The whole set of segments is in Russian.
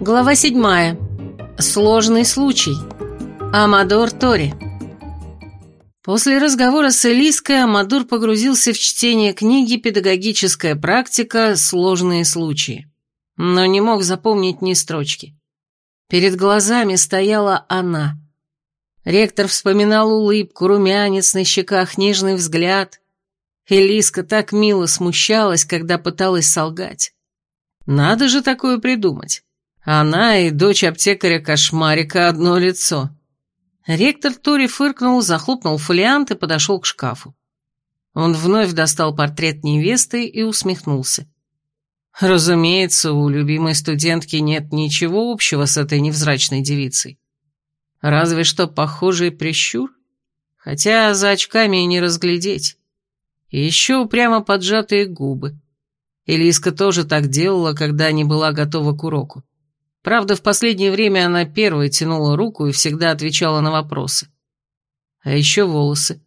Глава седьмая. Сложный случай. Амадор Тори. После разговора с Элиской Амадор погрузился в чтение книги «Педагогическая практика. Сложные случаи», но не мог запомнить ни строчки. Перед глазами стояла она. Ректор вспоминал улыбку, румянец на щеках, нежный взгляд. Элиска так мило смущалась, когда пыталась солгать. Надо же такое придумать. Она и дочь аптекаря-кошмарика одно лицо. Ректор Тори фыркнул, захлопнул фолиант и подошел к шкафу. Он вновь достал портрет невесты и усмехнулся. Разумеется, у любимой студентки нет ничего общего с этой невзрачной девицей. Разве что похожий прищур, хотя за очками и не разглядеть. И еще упрямо поджатые губы. Элиска тоже так делала, когда не была готова к уроку. Правда, в последнее время она первой тянула руку и всегда отвечала на вопросы. А еще волосы.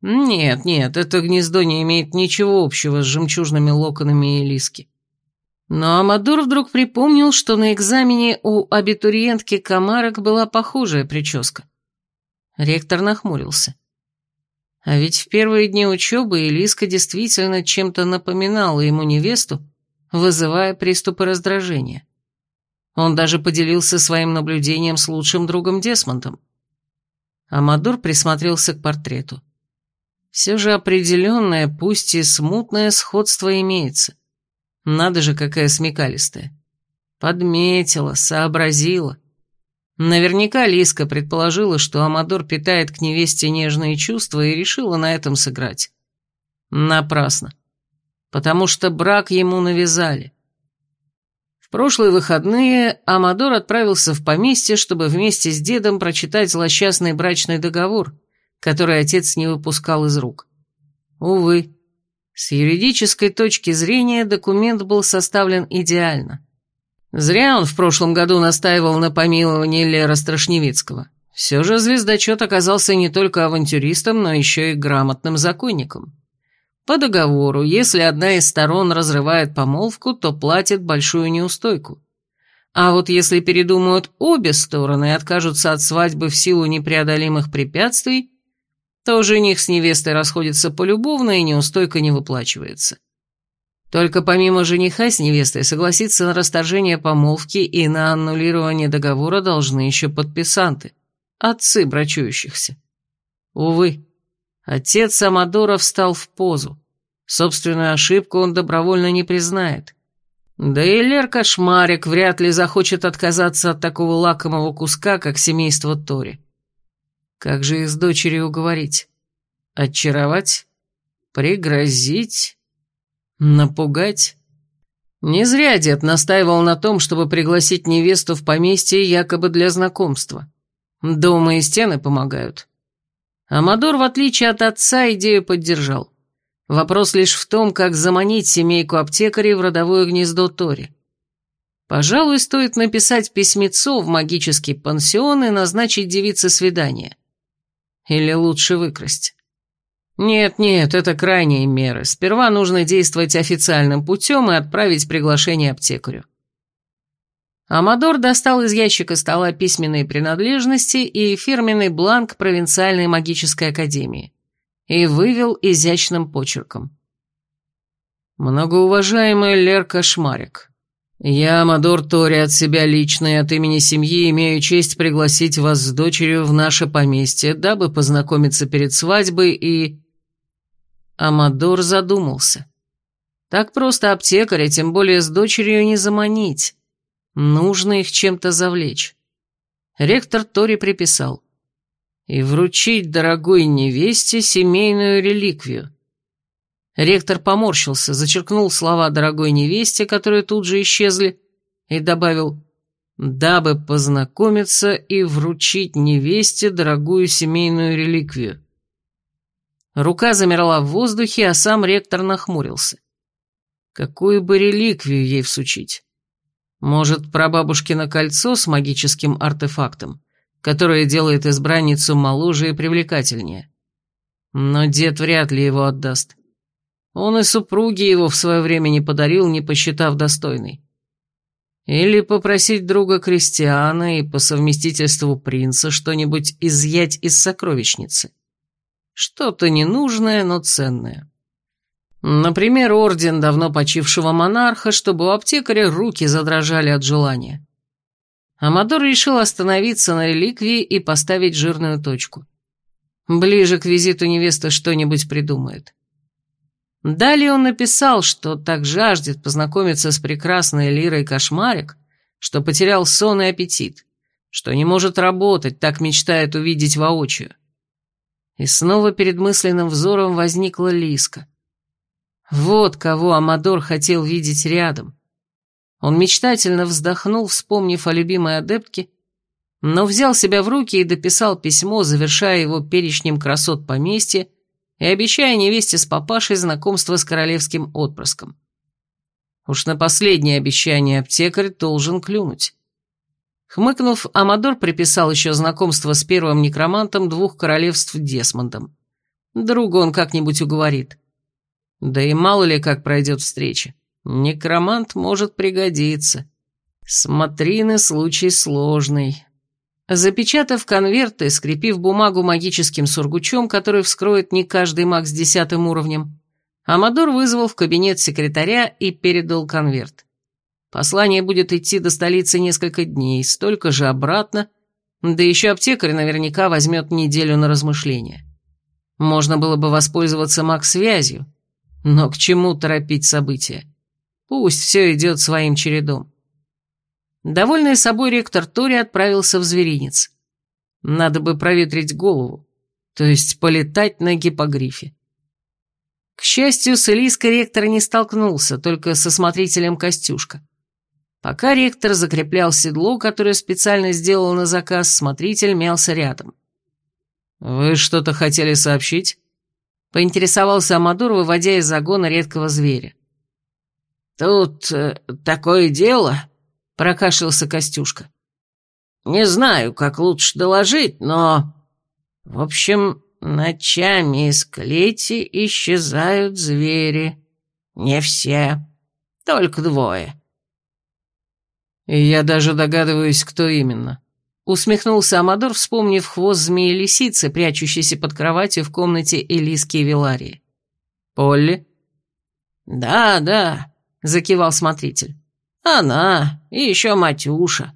Нет, нет, это гнездо не имеет ничего общего с жемчужными локонами Элиски. Но Амадор вдруг припомнил, что на экзамене у абитуриентки Камарок была похожая прическа. Ректор нахмурился. А ведь в первые дни учебы Элиска действительно чем-то напоминала ему невесту, вызывая приступы раздражения. Он даже поделился своим наблюдением с лучшим другом Десмондом. Амадор присмотрелся к портрету. Все же определенное, пусть и смутное сходство имеется. Надо же, какая смекалистая. Подметила, сообразила. Наверняка Лиска предположила, что Амадор питает к невесте нежные чувства и решила на этом сыграть. Напрасно. Потому что брак ему навязали. Прошлые выходные Амадор отправился в поместье, чтобы вместе с дедом прочитать злосчастный брачный договор, который отец не выпускал из рук. Увы, с юридической точки зрения документ был составлен идеально. Зря он в прошлом году настаивал на помиловании Лера Страшневицкого. Все же звездочет оказался не только авантюристом, но еще и грамотным законником. По договору, если одна из сторон разрывает помолвку, то платит большую неустойку. А вот если передумают обе стороны и откажутся от свадьбы в силу непреодолимых препятствий, то жених с невестой расходится полюбовно и неустойка не выплачивается. Только помимо жениха с невестой согласиться на расторжение помолвки и на аннулирование договора должны еще подписанты, отцы брачующихся. Увы, отец Амадора встал в позу. Собственную ошибку он добровольно не признает. Да и Лер Кошмарик вряд ли захочет отказаться от такого лакомого куска, как семейство Тори. Как же их с дочерью уговорить? Очаровать? Пригрозить? Напугать? Не зря дед настаивал на том, чтобы пригласить невесту в поместье якобы для знакомства. Дома и стены помогают. Амадор, в отличие от отца, идею поддержал. Вопрос лишь в том, как заманить семейку аптекарей в родовое гнездо Тори. Пожалуй, стоит написать письмецо в магический пансион и назначить девице свидание. Или лучше выкрасть? Нет-нет, это крайние меры. Сперва нужно действовать официальным путем и отправить приглашение аптекарю. Амадор достал из ящика стола письменные принадлежности и фирменный бланк провинциальной магической академии и вывел изящным почерком. «Многоуважаемый Лер Кошмарик, «Я, Амадор Тори, от себя лично и от имени семьи имею честь пригласить вас с дочерью в наше поместье, дабы познакомиться перед свадьбой и...» Амадор задумался. Так просто аптекаря, тем более с дочерью, не заманить. Нужно их чем-то завлечь. Ректор Тори приписал. «И вручить дорогой невесте семейную реликвию. Ректор поморщился, зачеркнул слова дорогой невесте, которые тут же исчезли, и добавил «дабы познакомиться и вручить невесте дорогую семейную реликвию». Рука замерла в воздухе, а сам ректор нахмурился. Какую бы реликвию ей всучить? Может, прабабушкино кольцо с магическим артефактом, которое делает избранницу моложе и привлекательнее? Но дед вряд ли его отдаст. Он и супруге его в свое время не подарил, не посчитав достойной. Или попросить друга Кристиана и по совместительству принца что-нибудь изъять из сокровищницы. Что-то ненужное, но ценное. Например, орден давно почившего монарха, чтобы у аптекаря руки задрожали от желания. Амадор решил остановиться на реликвии и поставить жирную точку. Ближе к визиту невеста что-нибудь придумает. Далее он написал, что так жаждет познакомиться с прекрасной лирой кошмарик, что потерял сон и аппетит, что не может работать, так мечтает увидеть воочию. И снова перед мысленным взором возникла Лиска. Вот кого Амадор хотел видеть рядом. Он мечтательно вздохнул, вспомнив о любимой адептке, но взял себя в руки и дописал письмо, завершая его перечнем красот поместья и обещая невесте с папашей знакомство с королевским отпрыском. Уж на последнее обещание аптекарь должен клюнуть. Хмыкнув, Амадор приписал еще знакомство с первым некромантом двух королевств Десмондом. Друга он как-нибудь уговорит. Да и мало ли как пройдет встреча. Некромант может пригодиться. Смотри на случай сложный. Запечатав конверты, скрепив бумагу магическим сургучом, который вскроет не каждый маг с десятым уровнем, Амадор вызвал в кабинет секретаря и передал конверт. Послание будет идти до столицы несколько дней, столько же обратно, да еще аптекарь наверняка возьмет неделю на размышление. Можно было бы воспользоваться маг-связью, но к чему торопить события? Пусть все идет своим чередом. Довольный собой ректор Тори отправился в зверинец. Надо бы проветрить голову, то есть полетать на гипогрифе. К счастью, с Элиской ректор не столкнулся, только со смотрителем Костюшка. Пока ректор закреплял седло, которое специально сделал на заказ, смотритель мялся рядом. «Вы что-то хотели сообщить?» Поинтересовался Амадур, выводя из загона редкого зверя. «Тут э, такое дело», — прокашлялся Костюшка. «Не знаю, как лучше доложить, но... В общем, ночами из клети исчезают звери. Не все, только двое». «И я даже догадываюсь, кто именно», — усмехнулся Амадор, вспомнив хвост змеи-лисицы, прячущейся под кроватью в комнате Элиски и Виларии. «Полли?» «Да, да», — закивал смотритель. Она и еще Матюша.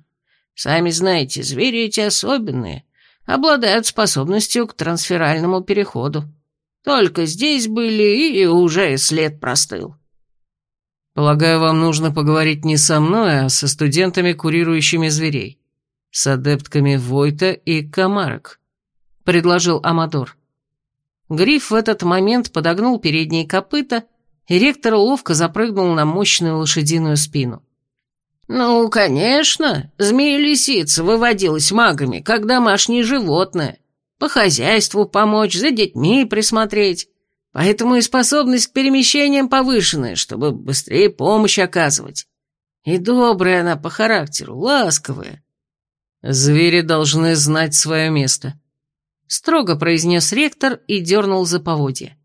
Сами знаете, звери эти особенные, обладают способностью к трансферальному переходу. Только здесь были, и уже след простыл. Полагаю, вам нужно поговорить не со мной, а со студентами, курирующими зверей. С адептками Войта и Камарок, предложил Амадор. Гриф в этот момент подогнул передние копыта, и ректор ловко запрыгнул на мощную лошадиную спину. «Ну, конечно, змея-лисица выводилась магами, как домашнее животное. По хозяйству помочь, за детьми присмотреть. Поэтому и способность к перемещениям повышенная, чтобы быстрее помощь оказывать. И добрая она по характеру, ласковая». «Звери должны знать свое место», — строго произнес ректор и дернул за поводья.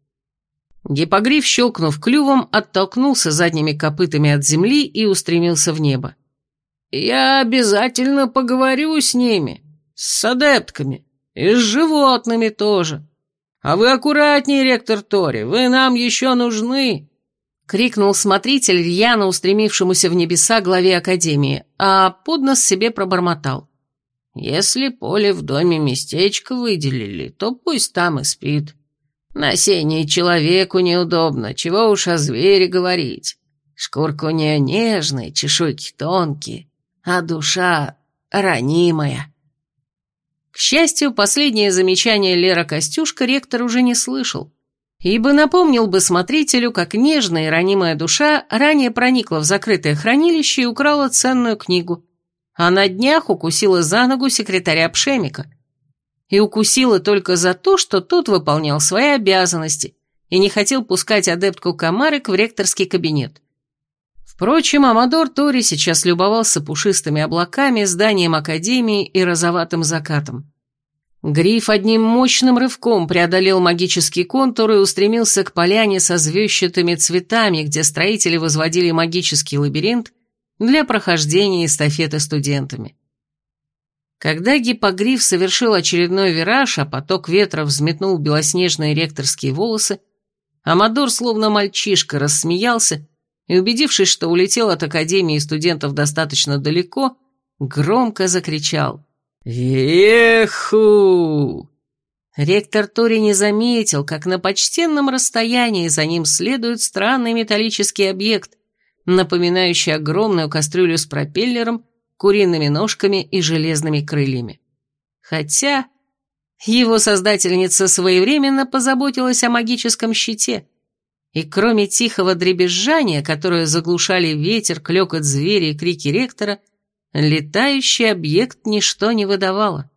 Гипогриф, щелкнув клювом, оттолкнулся задними копытами от земли и устремился в небо. «Я обязательно поговорю с ними, с адептками, и с животными тоже. А вы аккуратнее, ректор Тори, вы нам еще нужны!» — крикнул смотритель, рьяно устремившемуся в небеса главе Академии, а под нос себе пробормотал. «Если поле в доме местечко выделили, то пусть там и спит». На сене человеку неудобно, чего уж о звере говорить. Шкурка у нее нежная, чешуйки тонкие, а душа ранимая. К счастью, последнее замечание Лера Костюшка ректор уже не слышал, ибо напомнил бы смотрителю, как нежная и ранимая душа ранее проникла в закрытое хранилище и украла ценную книгу, а на днях укусила за ногу секретаря Пшемика – и укусила только за то, что тот выполнял свои обязанности и не хотел пускать адептку Камарек в ректорский кабинет. Впрочем, Амадор Тори сейчас любовался пушистыми облаками, зданием Академии и розоватым закатом. Гриф одним мощным рывком преодолел магический контур и устремился к поляне со звездчатыми цветами, где строители возводили магический лабиринт, для прохождения эстафеты студентами. Когда гипогриф совершил очередной вираж, а поток ветра взметнул белоснежные ректорские волосы, Амадор, словно мальчишка, рассмеялся и, убедившись, что улетел от Академии студентов достаточно далеко, громко закричал «Еху!». Ректор Тори не заметил, как на почтенном расстоянии за ним следует странный металлический объект, напоминающий огромную кастрюлю с пропеллером, куриными ножками и железными крыльями. Хотя его создательница своевременно позаботилась о магическом щите, и кроме тихого дребезжания, которое заглушали ветер, клёкот зверя и крики ректора, летающий объект ничто не выдавало.